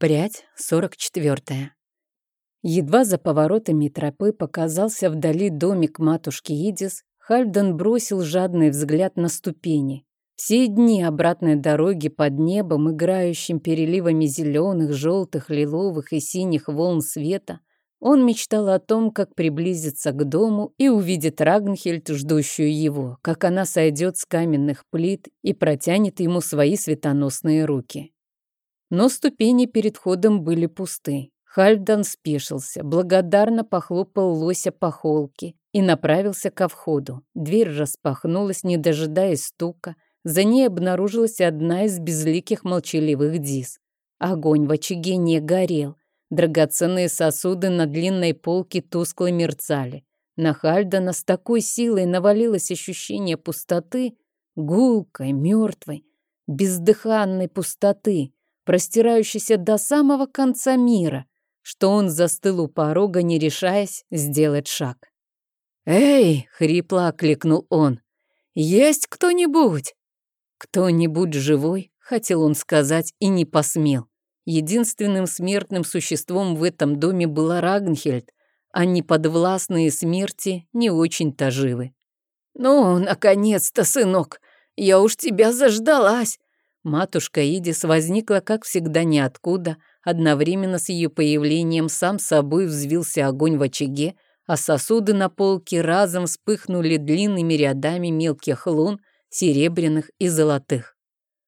Прядь сорок четвертая. Едва за поворотами тропы показался вдали домик матушки Идис, Хальден бросил жадный взгляд на ступени. Все дни обратной дороги под небом, играющим переливами зеленых, желтых, лиловых и синих волн света, он мечтал о том, как приблизиться к дому и увидит Рагнхельд, ждущую его, как она сойдет с каменных плит и протянет ему свои светоносные руки. Но ступени перед ходом были пусты. Хальдан спешился, благодарно похлопал лося по холке и направился ко входу. Дверь распахнулась, не дожидаясь стука. За ней обнаружилась одна из безликих молчаливых диз. Огонь в очаге не горел. Драгоценные сосуды на длинной полке тускло мерцали. На Хальдана с такой силой навалилось ощущение пустоты, гулкой, мертвой, бездыханной пустоты, простирающийся до самого конца мира, что он застыл у порога, не решаясь сделать шаг. «Эй!» — хрипло окликнул он. «Есть кто-нибудь?» «Кто-нибудь живой?» — хотел он сказать и не посмел. Единственным смертным существом в этом доме была Рагнхельд, а неподвластные смерти не очень-то живы. «Ну, наконец-то, сынок, я уж тебя заждалась!» Матушка Идис возникла, как всегда, ниоткуда. Одновременно с ее появлением сам собой взвился огонь в очаге, а сосуды на полке разом вспыхнули длинными рядами мелких лун, серебряных и золотых.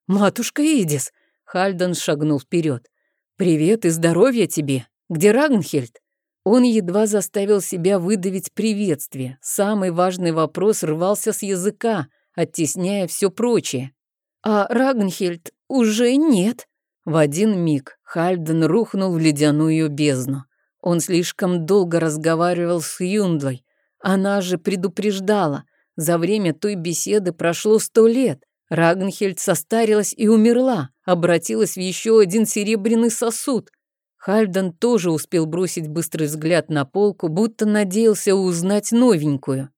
«Матушка Идис!» — Хальден шагнул вперед. «Привет и здоровья тебе! Где Рагнхельд?» Он едва заставил себя выдавить приветствие. Самый важный вопрос рвался с языка, оттесняя все прочее. А Рагнхельд уже нет. В один миг Хальден рухнул в ледяную бездну. Он слишком долго разговаривал с Юндлой. Она же предупреждала. За время той беседы прошло сто лет. Рагнхельд состарилась и умерла, обратилась в еще один серебряный сосуд. Хальден тоже успел бросить быстрый взгляд на полку, будто надеялся узнать новенькую.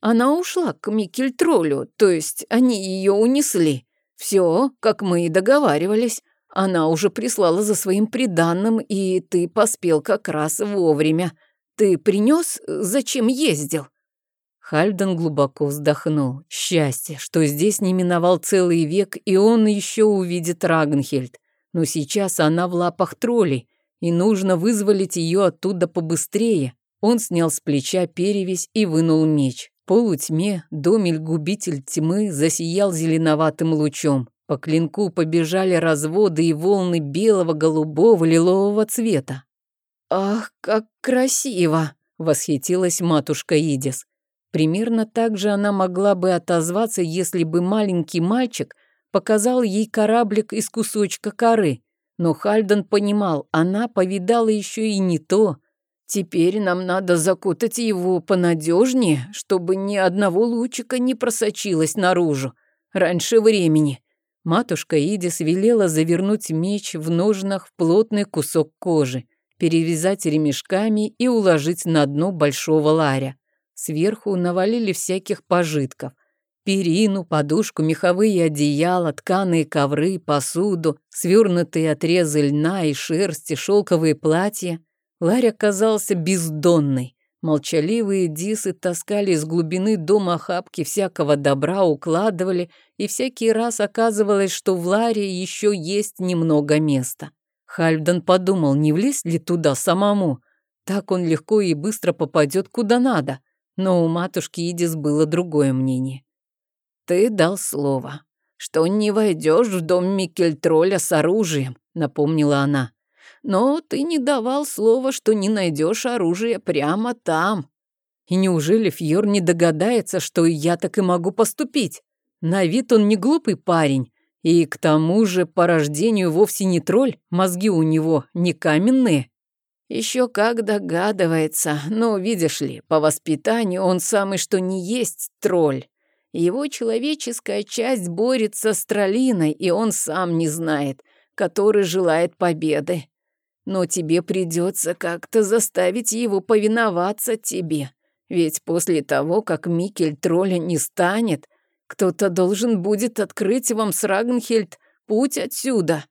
Она ушла к Микельтролю, то есть они ее унесли. Все, как мы и договаривались. Она уже прислала за своим приданным, и ты поспел как раз вовремя. Ты принес, зачем ездил?» Хальден глубоко вздохнул. Счастье, что здесь не миновал целый век, и он еще увидит Рагнхельд. Но сейчас она в лапах троллей, и нужно вызволить ее оттуда побыстрее. Он снял с плеча перевязь и вынул меч полутьме домель-губитель тьмы засиял зеленоватым лучом. По клинку побежали разводы и волны белого, голубого, лилового цвета. «Ах, как красиво!» — восхитилась матушка Идис. Примерно так же она могла бы отозваться, если бы маленький мальчик показал ей кораблик из кусочка коры. Но Хальден понимал, она повидала еще и не то, Теперь нам надо закутать его понадежнее, чтобы ни одного лучика не просочилось наружу. Раньше времени. Матушка Идис велела завернуть меч в ножнах в плотный кусок кожи, перевязать ремешками и уложить на дно большого ларя. Сверху навалили всяких пожитков. Перину, подушку, меховые одеяла, тканые ковры, посуду, свернутые отрезы льна и шерсти, шелковые платья — Ларь оказался бездонный. Молчаливые дисы таскали из глубины дома хапки всякого добра, укладывали, и всякий раз оказывалось, что в Ларе еще есть немного места. Хальфдан подумал, не влезть ли туда самому. Так он легко и быстро попадет куда надо. Но у матушки Идис было другое мнение. «Ты дал слово, что не войдешь в дом Микельтроля с оружием», — напомнила она но ты не давал слова, что не найдешь оружие прямо там. И неужели Фьор не догадается, что я так и могу поступить? На вид он не глупый парень, и к тому же по рождению вовсе не тролль, мозги у него не каменные. Еще как догадывается, но, видишь ли, по воспитанию он самый что не есть тролль. Его человеческая часть борется с троллиной, и он сам не знает, который желает победы. Но тебе придется как-то заставить его повиноваться тебе. Ведь после того, как Микель тролля не станет, кто-то должен будет открыть вам с Рагнхельд путь отсюда».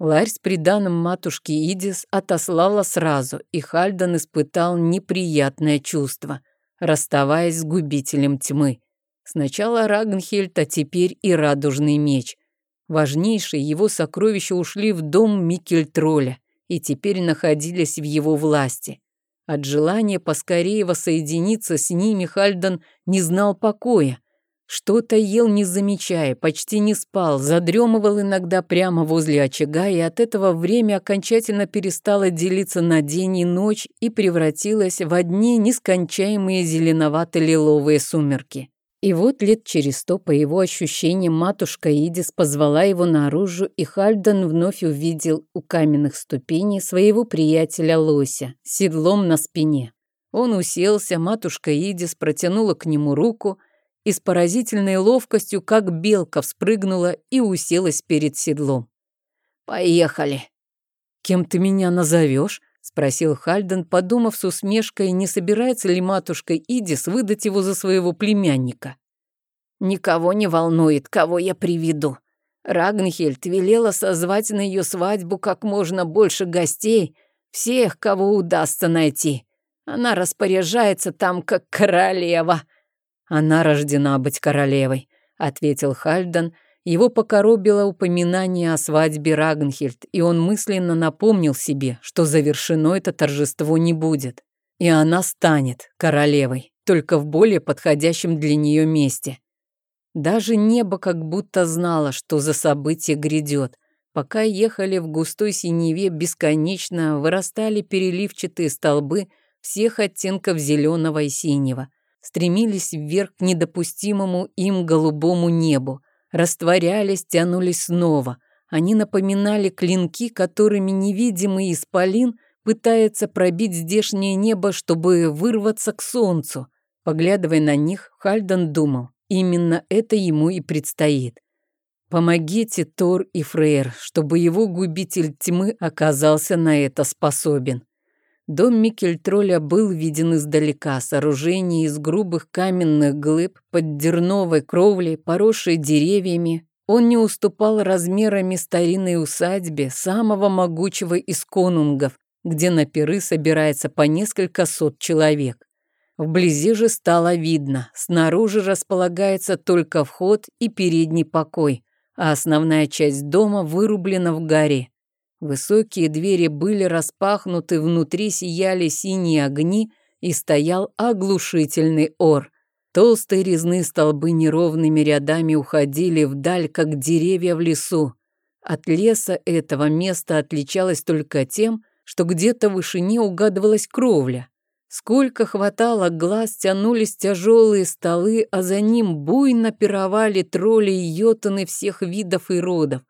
Ларь с приданым матушки Идис отослала сразу, и Хальдан испытал неприятное чувство, расставаясь с губителем тьмы. Сначала Рагнхельд, а теперь и Радужный меч. Важнейшие его сокровища ушли в дом Микельтроля и теперь находились в его власти. От желания поскорее воссоединиться с ними Хальдан не знал покоя. Что-то ел не замечая, почти не спал, задремывал иногда прямо возле очага, и от этого время окончательно перестало делиться на день и ночь и превратилось в одни нескончаемые зеленовато-лиловые сумерки. И вот лет через сто, по его ощущениям, матушка Идис позвала его наружу, и Хальден вновь увидел у каменных ступеней своего приятеля Лося с седлом на спине. Он уселся, матушка Идис протянула к нему руку и с поразительной ловкостью, как белка, вспрыгнула и уселась перед седлом. «Поехали!» «Кем ты меня назовешь?» — спросил Хальден, подумав с усмешкой, не собирается ли матушка Идис выдать его за своего племянника. «Никого не волнует, кого я приведу. Рагнхельд велела созвать на ее свадьбу как можно больше гостей, всех, кого удастся найти. Она распоряжается там, как королева». «Она рождена быть королевой», — ответил Хальден, — его покоробило упоминание о свадьбе Рагнхельд, и он мысленно напомнил себе, что завершено это торжество не будет. И она станет королевой, только в более подходящем для нее месте. Даже небо как будто знало, что за событие грядет. Пока ехали в густой синеве, бесконечно вырастали переливчатые столбы всех оттенков зеленого и синего, стремились вверх к недопустимому им голубому небу, растворялись, тянулись снова. Они напоминали клинки, которыми невидимый исполин пытается пробить здешнее небо, чтобы вырваться к солнцу. Поглядывая на них, Хальден думал, именно это ему и предстоит. Помогите Тор и Фрейр, чтобы его губитель тьмы оказался на это способен. Дом Микельтроля был виден издалека, сооружение из грубых каменных глыб под дерновой кровлей, поросшей деревьями. Он не уступал размерами старинной усадьбе самого могучего из конунгов, где на пиры собирается по несколько сот человек. Вблизи же стало видно, снаружи располагается только вход и передний покой, а основная часть дома вырублена в горе. Высокие двери были распахнуты, внутри сияли синие огни, и стоял оглушительный ор. Толстые резные столбы неровными рядами уходили вдаль, как деревья в лесу. От леса этого места отличалось только тем, что где-то в вышине угадывалась кровля. Сколько хватало глаз, тянулись тяжелые столы, а за ним буйно пировали тролли и йотаны всех видов и родов.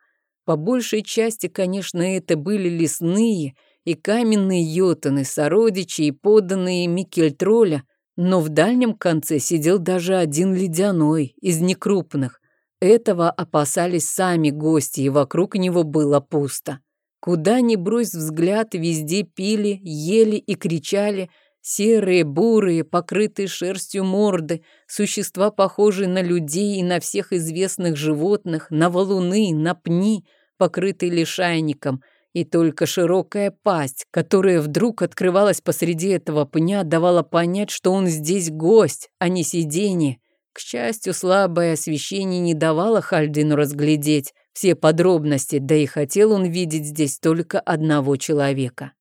По большей части, конечно, это были лесные и каменные йотаны, сородичи и поданные Микельтроля, но в дальнем конце сидел даже один ледяной, из некрупных. Этого опасались сами гости, и вокруг него было пусто. Куда ни брось взгляд, везде пили, ели и кричали – Серые, бурые, покрытые шерстью морды, существа, похожие на людей и на всех известных животных, на валуны, на пни, покрытые лишайником, и только широкая пасть, которая вдруг открывалась посреди этого пня, давала понять, что он здесь гость, а не сиденье. К счастью, слабое освещение не давало Хальдину разглядеть все подробности, да и хотел он видеть здесь только одного человека.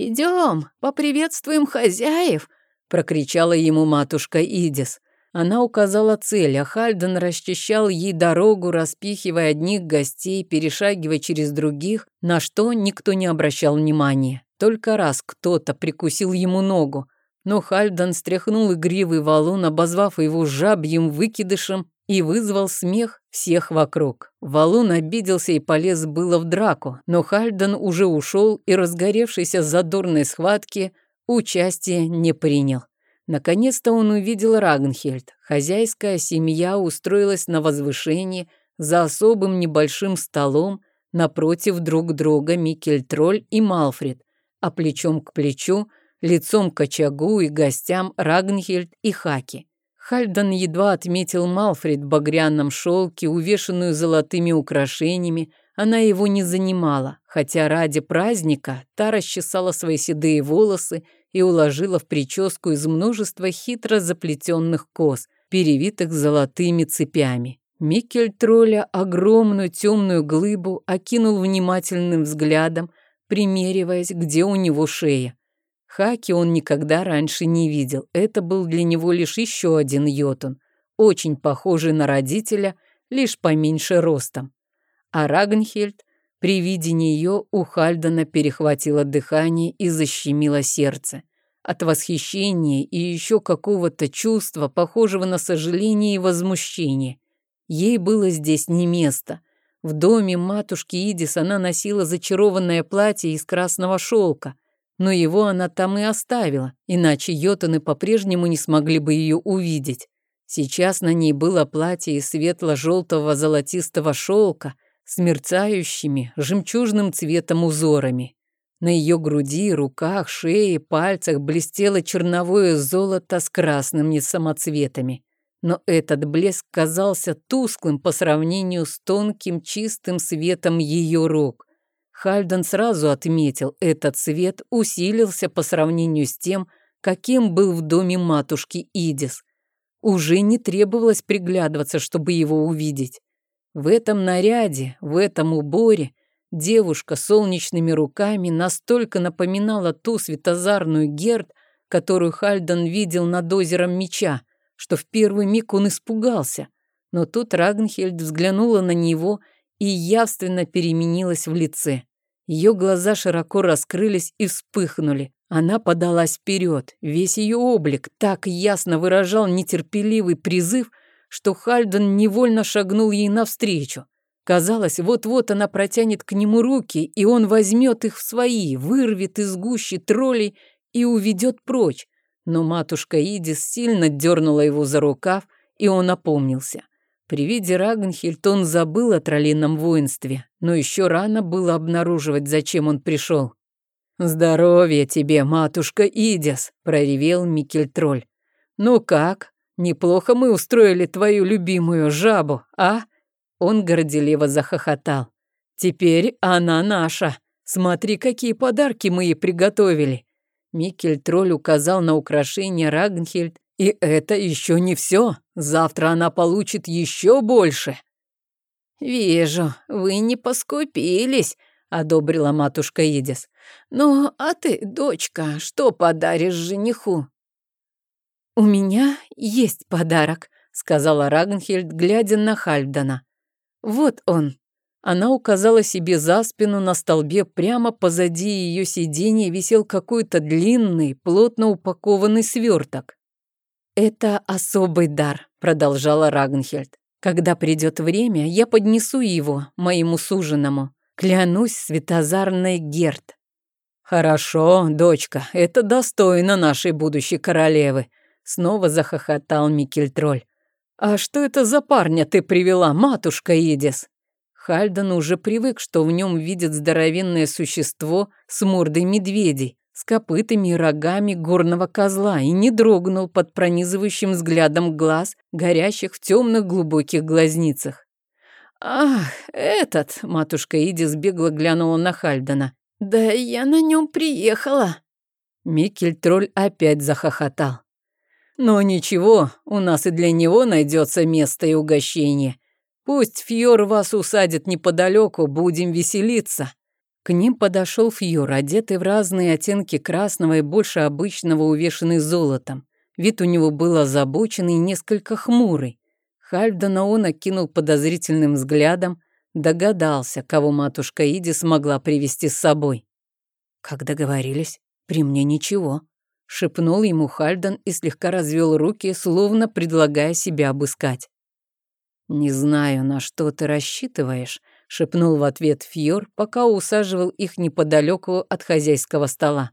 «Идем, поприветствуем хозяев!» — прокричала ему матушка Идис. Она указала цель, а Хальден расчищал ей дорогу, распихивая одних гостей, перешагивая через других, на что никто не обращал внимания. Только раз кто-то прикусил ему ногу, но Хальден стряхнул игривый валун, обозвав его жабьим выкидышем и вызвал смех всех вокруг. Валун обиделся и полез было в драку, но Хальден уже ушел и, разгоревшийся задорной схватки, участия не принял. Наконец-то он увидел Рагнхельд. Хозяйская семья устроилась на возвышении за особым небольшим столом напротив друг друга Микельтроль и Малфред, а плечом к плечу, лицом к очагу и гостям Рагнхельд и Хаки. Хальдан едва отметил Малфред в багряном шелке, увешанную золотыми украшениями, она его не занимала, хотя ради праздника та расчесала свои седые волосы и уложила в прическу из множества хитро заплетенных кос, перевитых золотыми цепями. Микель тролля огромную темную глыбу окинул внимательным взглядом, примериваясь, где у него шея. Хаки он никогда раньше не видел. Это был для него лишь еще один йотун, очень похожий на родителя, лишь поменьше ростом. А Рагнхельд при виде нее у Хальдена перехватило дыхание и защемило сердце. От восхищения и еще какого-то чувства, похожего на сожаление и возмущение. Ей было здесь не место. В доме матушки Идис она носила зачарованное платье из красного шелка, но его она там и оставила, иначе йотаны по-прежнему не смогли бы ее увидеть. Сейчас на ней было платье из светло-желтого золотистого шелка с мерцающими жемчужным цветом узорами. На ее груди, руках, шее, пальцах блестело черновое золото с красными самоцветами. Но этот блеск казался тусклым по сравнению с тонким чистым светом ее рук. Хальден сразу отметил, этот свет усилился по сравнению с тем, каким был в доме матушки Идис. Уже не требовалось приглядываться, чтобы его увидеть. В этом наряде, в этом уборе девушка с солнечными руками настолько напоминала ту светозарную Герд, которую Хальден видел над озером меча, что в первый миг он испугался. Но тут Рагнхельд взглянула на него и явственно переменилась в лице. Ее глаза широко раскрылись и вспыхнули. Она подалась вперед. Весь ее облик так ясно выражал нетерпеливый призыв, что Хальден невольно шагнул ей навстречу. Казалось, вот-вот она протянет к нему руки, и он возьмет их в свои, вырвет из гущи троллей и уведет прочь. Но матушка Идис сильно дернула его за рукав, и он опомнился. При виде Рагнхильд он забыл о троллином воинстве, но еще рано было обнаруживать, зачем он пришел. «Здоровья тебе, матушка Идис!» — проревел Микельтроль. «Ну как? Неплохо мы устроили твою любимую жабу, а?» Он горделиво захохотал. «Теперь она наша. Смотри, какие подарки мы ей приготовили!» Микельтроль указал на украшение Рагнхельд. «И это еще не все. Завтра она получит еще больше!» «Вижу, вы не поскупились», — одобрила матушка Идис. «Ну, а ты, дочка, что подаришь жениху?» «У меня есть подарок», — сказала Рагнхельд, глядя на Хальдана. «Вот он». Она указала себе за спину на столбе прямо позади ее сиденья висел какой-то длинный, плотно упакованный сверток. «Это особый дар», — продолжала Рагнхельд. «Когда придет время, я поднесу его моему суженому. Клянусь, светозарной Герт. Хорошо, дочка, это достойно нашей будущей королевы. Снова захохотал Микельтроль. А что это за парня ты привела, матушка Идис? Хальден уже привык, что в нем видит здоровенное существо с мордой медведей, с копытами и рогами горного козла, и не дрогнул под пронизывающим взглядом глаз, горящих в темных глубоких глазницах. «Ах, этот!» — матушка Иди сбегла глянула на Хальдена. «Да я на нем приехала!» Микель-тролль опять захохотал. «Но ничего, у нас и для него найдется место и угощение. Пусть Фьор вас усадит неподалеку, будем веселиться». К ним подошел Фьор, одетый в разные оттенки красного и больше обычного увешанный золотом. Вид у него был озабоченный и несколько хмурый. Хальфдена он окинул подозрительным взглядом, догадался, кого матушка Иди смогла привести с собой. «Как договорились, при мне ничего», — шепнул ему Хальден и слегка развел руки, словно предлагая себя обыскать. «Не знаю, на что ты рассчитываешь», — шепнул в ответ Фьор, пока усаживал их неподалеку от хозяйского стола.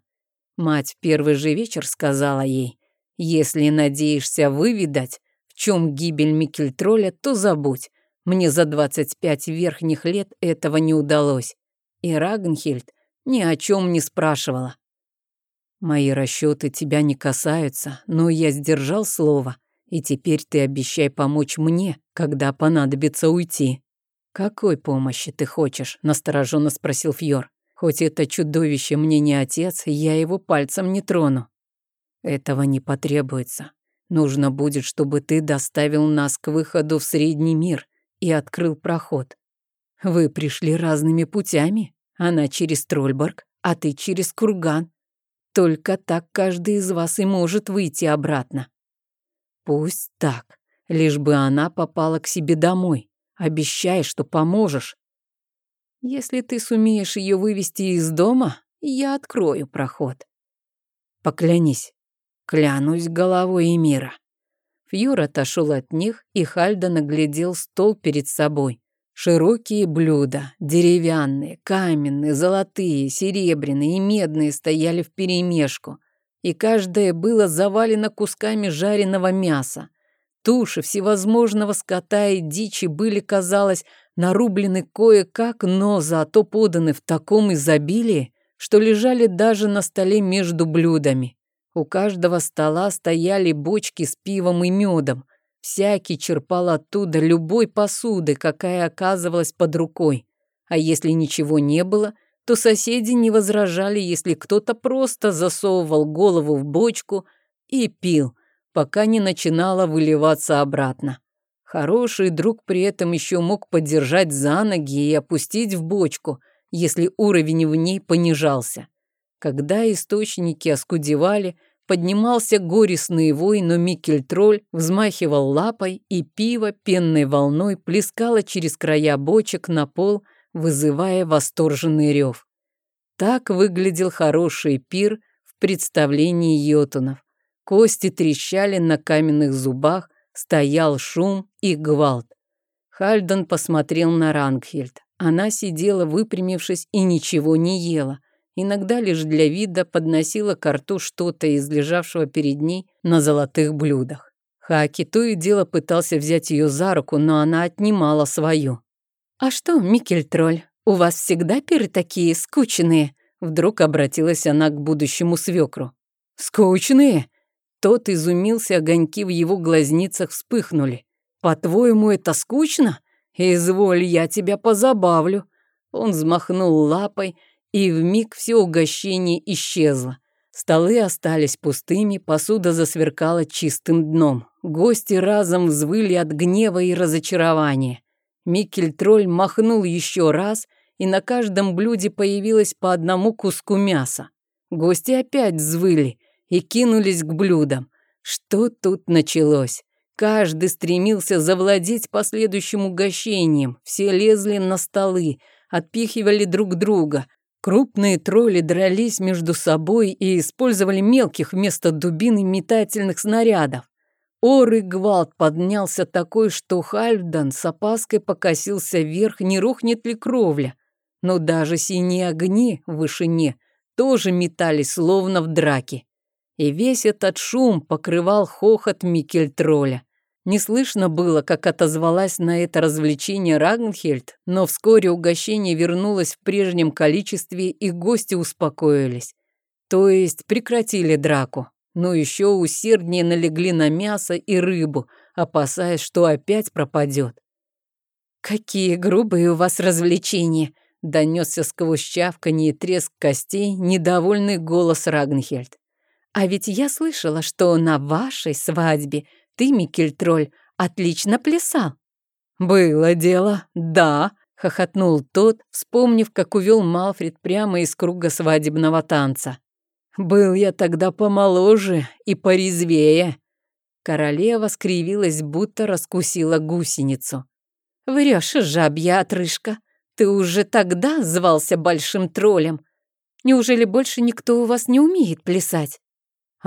Мать первый же вечер сказала ей, «Если надеешься выведать, в чем гибель Микельтроля, то забудь. Мне за 25 верхних лет этого не удалось. И Рагнхельд ни о чем не спрашивала. Мои расчеты тебя не касаются, но я сдержал слово, и теперь ты обещай помочь мне, когда понадобится уйти. «Какой помощи ты хочешь?» – настороженно спросил Фьор. «Хоть это чудовище мне не отец, я его пальцем не трону». «Этого не потребуется. Нужно будет, чтобы ты доставил нас к выходу в Средний мир и открыл проход. Вы пришли разными путями. Она через Трольборг, а ты через Курган. Только так каждый из вас и может выйти обратно. Пусть так, лишь бы она попала к себе домой. Обещай, что поможешь. Если ты сумеешь ее вывести из дома, я открою проход. Поклянись. Клянусь головой Эмира. Фьюр отошел от них, и Хальда наглядел стол перед собой. Широкие блюда, деревянные, каменные, золотые, серебряные и медные стояли вперемешку, и каждое было завалено кусками жареного мяса. Туши всевозможного скота и дичи были, казалось, нарублены кое-как, но зато поданы в таком изобилии, что лежали даже на столе между блюдами. У каждого стола стояли бочки с пивом и медом. Всякий черпал оттуда любой посуды, какая оказывалась под рукой. А если ничего не было, то соседи не возражали, если кто-то просто засовывал голову в бочку и пил – пока не начинала выливаться обратно. Хороший друг при этом еще мог поддержать за ноги и опустить в бочку, если уровень в ней понижался. Когда источники оскудевали, поднимался горестный вой, но Микель-тролль взмахивал лапой, и пиво пенной волной плескало через края бочек на пол, вызывая восторженный рев. Так выглядел хороший пир в представлении йотунов. Кости трещали на каменных зубах, стоял шум и гвалт. Хальден посмотрел на Рангхельд. Она сидела, выпрямившись, и ничего не ела. Иногда лишь для вида подносила к рту что-то из лежавшего перед ней на золотых блюдах. Хаки то и дело пытался взять ее за руку, но она отнимала свою. «А что, Микель-тролль, у вас всегда пиры такие скучные?» Вдруг обратилась она к будущему свекру. «Скучные? Тот изумился, огоньки в его глазницах вспыхнули. «По-твоему, это скучно? Изволь, я тебя позабавлю». Он взмахнул лапой, и вмиг все угощение исчезло. Столы остались пустыми, посуда засверкала чистым дном. Гости разом взвыли от гнева и разочарования. Микель-тролль махнул еще раз, и на каждом блюде появилось по одному куску мяса. Гости опять взвыли и кинулись к блюдам. Что тут началось? Каждый стремился завладеть последующим угощением. Все лезли на столы, отпихивали друг друга. Крупные тролли дрались между собой и использовали мелких вместо дубин и метательных снарядов. Ор и гвалт поднялся такой, что Хальфдан с опаской покосился вверх, не рухнет ли кровля. Но даже синие огни в вышине тоже метались, словно в драке и весь этот шум покрывал хохот Микельтроля. Не слышно было, как отозвалась на это развлечение Рагнхельд, но вскоре угощение вернулось в прежнем количестве, и гости успокоились. То есть прекратили драку, но еще усерднее налегли на мясо и рыбу, опасаясь, что опять пропадет. «Какие грубые у вас развлечения!» — донесся сквозь чавканье и треск костей недовольный голос Рагнхельд. А ведь я слышала, что на вашей свадьбе ты, Микельтроль, отлично плясал. Было дело, да, хохотнул тот, вспомнив, как увел Малфред прямо из круга свадебного танца. Был я тогда помоложе и порезвее. Королева скривилась, будто раскусила гусеницу. Врешь, жабья отрыжка. Ты уже тогда звался большим троллем. Неужели больше никто у вас не умеет плясать?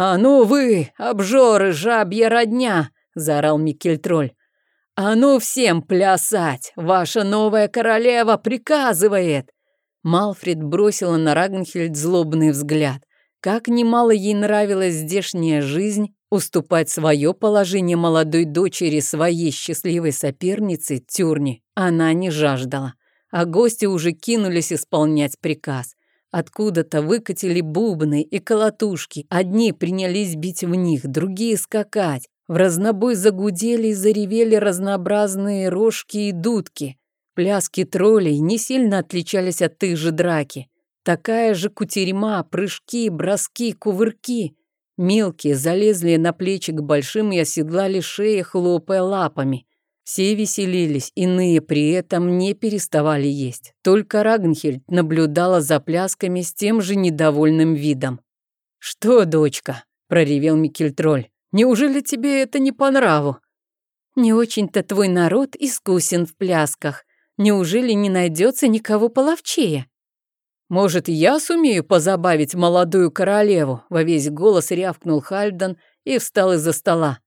«А ну вы, обжоры, жабья родня!» — заорал Микельтроль. «А ну всем плясать! Ваша новая королева приказывает!» Малфред бросила на Рагнхельд злобный взгляд. Как немало ей нравилась здешняя жизнь, уступать свое положение молодой дочери своей счастливой сопернице Тюрни она не жаждала. А гости уже кинулись исполнять приказ. Откуда-то выкатили бубны и колотушки. Одни принялись бить в них, другие скакать. В разнобой загудели и заревели разнообразные рожки и дудки. Пляски троллей не сильно отличались от их же драки. Такая же кутерьма, прыжки, броски, кувырки. Мелкие залезли на плечи к большим и оседлали шеи, хлопая лапами. Все веселились, иные при этом не переставали есть. Только Рагнхельд наблюдала за плясками с тем же недовольным видом. «Что, дочка?» – проревел Микельтроль. «Неужели тебе это не по нраву?» «Не очень-то твой народ искусен в плясках. Неужели не найдется никого половчее?» «Может, я сумею позабавить молодую королеву?» Во весь голос рявкнул Хальден и встал из-за стола.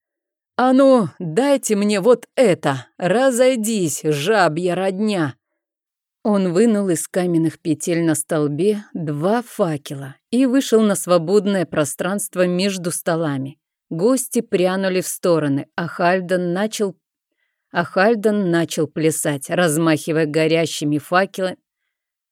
«А ну, дайте мне вот это! Разойдись, жабья родня!» Он вынул из каменных петель на столбе два факела и вышел на свободное пространство между столами. Гости прянули в стороны, а Хальден начал а Хальден начал плясать, размахивая горящими факелами,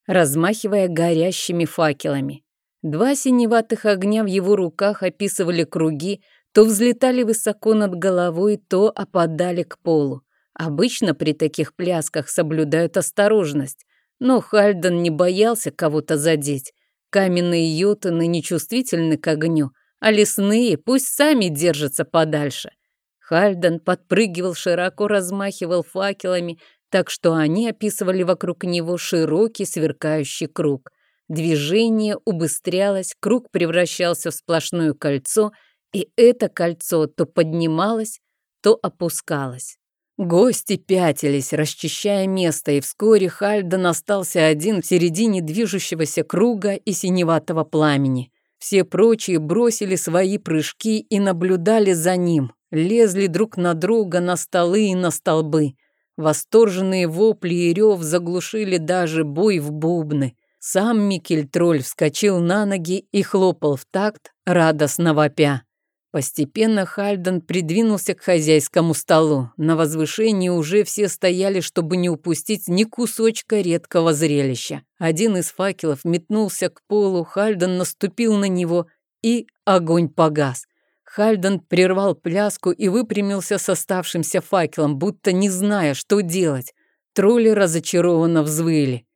размахивая горящими факелами. Два синеватых огня в его руках описывали круги, то взлетали высоко над головой, то опадали к полу. Обычно при таких плясках соблюдают осторожность, но Хальден не боялся кого-то задеть. Каменные йотаны нечувствительны к огню, а лесные пусть сами держатся подальше. Хальден подпрыгивал, широко размахивал факелами, так что они описывали вокруг него широкий сверкающий круг. Движение убыстрялось, круг превращался в сплошное кольцо, и это кольцо то поднималось, то опускалось. Гости пятились, расчищая место, и вскоре Хальден остался один в середине движущегося круга и синеватого пламени. Все прочие бросили свои прыжки и наблюдали за ним, лезли друг на друга на столы и на столбы. Восторженные вопли и рев заглушили даже бой в бубны. Сам Микель-тролль вскочил на ноги и хлопал в такт, радостно вопя. Постепенно Хальден придвинулся к хозяйскому столу. На возвышении уже все стояли, чтобы не упустить ни кусочка редкого зрелища. Один из факелов метнулся к полу, Хальден наступил на него, и огонь погас. Хальден прервал пляску и выпрямился с оставшимся факелом, будто не зная, что делать. Тролли разочарованно взвыли.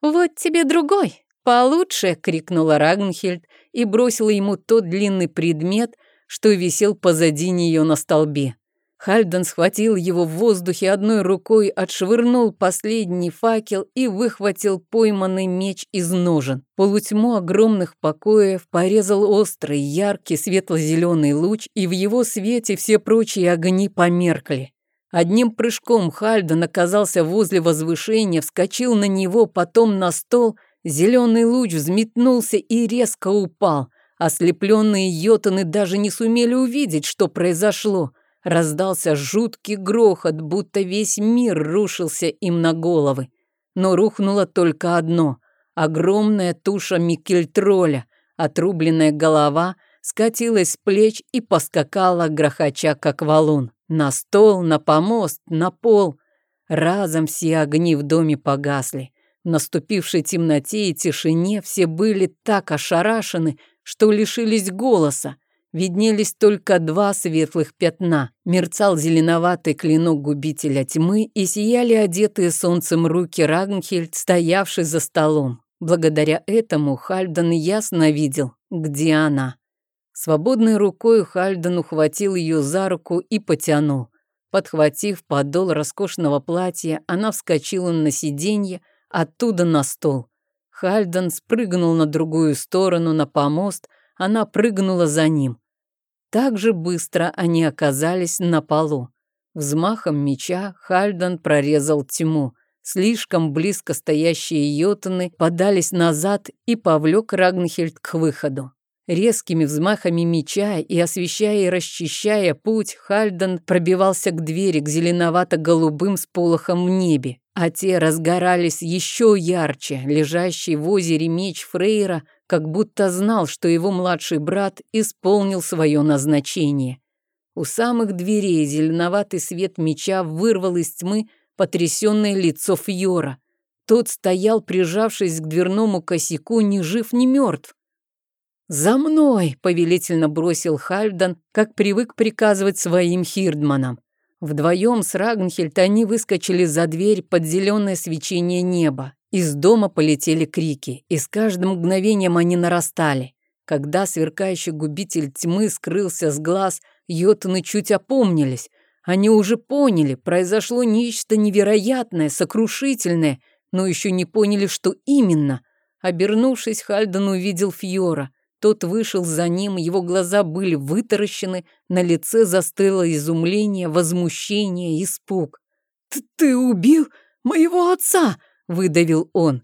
«Вот тебе другой, получше!» — крикнула Рагнхельд и бросила ему тот длинный предмет, что висел позади нее на столбе. Хальден схватил его в воздухе одной рукой, отшвырнул последний факел и выхватил пойманный меч из ножен. Полутьму огромных покоев порезал острый, яркий, светло-зеленый луч, и в его свете все прочие огни померкли. Одним прыжком Хальден оказался возле возвышения, вскочил на него, потом на стол. Зеленый луч взметнулся и резко упал. Ослепленные йотаны даже не сумели увидеть, что произошло. Раздался жуткий грохот, будто весь мир рушился им на головы. Но рухнуло только одно — огромная туша Микельтроля, отрубленная голова, скатилась с плеч и поскакала, грохоча, как валун. На стол, на помост, на пол. Разом все огни в доме погасли. В наступившей темноте и тишине все были так ошарашены, что лишились голоса. Виднелись только два светлых пятна. Мерцал зеленоватый клинок губителя тьмы и сияли одетые солнцем руки Рагнхельд, стоявший за столом. Благодаря этому Хальден ясно видел, где она. Свободной рукой Хальден ухватил ее за руку и потянул. Подхватив подол роскошного платья, она вскочила на сиденье, оттуда на стол. Хальден спрыгнул на другую сторону, на помост, она прыгнула за ним. Так же быстро они оказались на полу. Взмахом меча Хальдан прорезал тьму. Слишком близко стоящие йотаны подались назад и повлек Рагнхельд к выходу. Резкими взмахами меча и освещая и расчищая путь, Хальдан пробивался к двери, к зеленовато-голубым сполохам в небе, а те разгорались еще ярче. Лежащий в озере меч Фрейра как будто знал, что его младший брат исполнил свое назначение. У самых дверей зеленоватый свет меча вырвал из тьмы потрясенное лицо Фьора. Тот стоял, прижавшись к дверному косяку, ни жив, ни мертв. «За мной!» — повелительно бросил Хальдан, как привык приказывать своим хирдманам. Вдвоем с Рагнхельд они выскочили за дверь под зеленое свечение неба. Из дома полетели крики, и с каждым мгновением они нарастали. Когда сверкающий губитель тьмы скрылся с глаз, йотуны чуть опомнились. Они уже поняли, произошло нечто невероятное, сокрушительное, но еще не поняли, что именно. Обернувшись, Хальден увидел Фьора. Тот вышел за ним, его глаза были вытаращены, на лице застыло изумление, возмущение, испуг. «Ты, убил моего отца!» — выдавил он.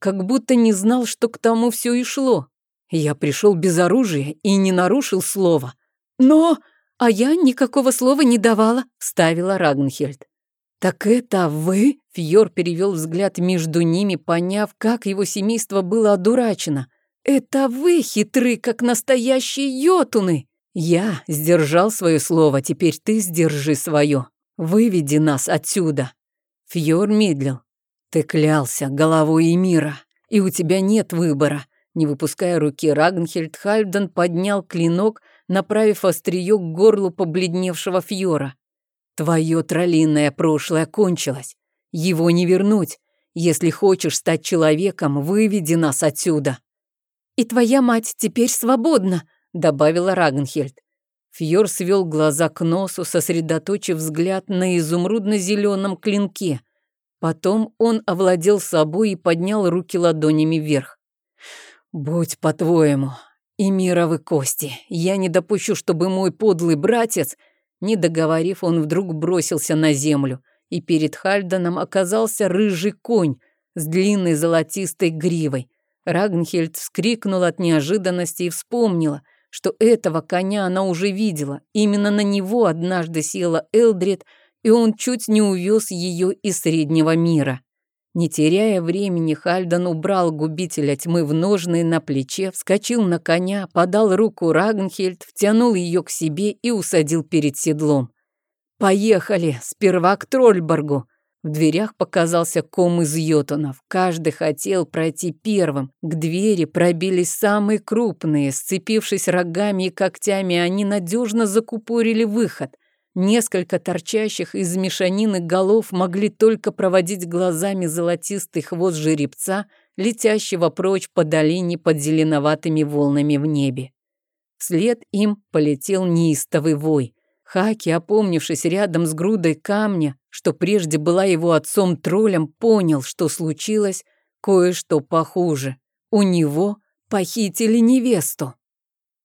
Как будто не знал, что к тому все и шло. Я пришел без оружия и не нарушил слова. «Но...» «А я никакого слова не давала», — ставила Рагнхельд. «Так это вы?» — Фьор перевел взгляд между ними, поняв, как его семейство было одурачено. «Это вы хитры, как настоящие йотуны!» «Я сдержал свое слово, теперь ты сдержи свое. Выведи нас отсюда!» Фьор медлил. «Ты клялся головой мира, и у тебя нет выбора». Не выпуская руки, Рагнхельд Хальден поднял клинок, направив острие к горлу побледневшего Фьора. «Твое троллиное прошлое кончилось. Его не вернуть. Если хочешь стать человеком, выведи нас отсюда». «И твоя мать теперь свободна», — добавила Рагнхельд. Фьор свел глаза к носу, сосредоточив взгляд на изумрудно-зеленом клинке. Потом он овладел собой и поднял руки ладонями вверх. «Будь по-твоему, и мировы кости. Я не допущу, чтобы мой подлый братец...» Не договорив, он вдруг бросился на землю, и перед Хальданом оказался рыжий конь с длинной золотистой гривой. Рагнхельд вскрикнула от неожиданности и вспомнила, что этого коня она уже видела. Именно на него однажды села Элдрид, и он чуть не увез ее из среднего мира. Не теряя времени, Хальдан убрал губителя тьмы в ножные на плече, вскочил на коня, подал руку Рагнхельд, втянул ее к себе и усадил перед седлом. «Поехали! Сперва к Трольборгу!» В дверях показался ком из йотунов. Каждый хотел пройти первым. К двери пробились самые крупные. Сцепившись рогами и когтями, они надежно закупорили выход. Несколько торчащих из мешанины голов могли только проводить глазами золотистый хвост жеребца, летящего прочь по долине под зеленоватыми волнами в небе. Вслед им полетел неистовый вой. Хаки, опомнившись рядом с грудой камня, что прежде была его отцом-троллем, понял, что случилось кое-что похуже. У него похитили невесту.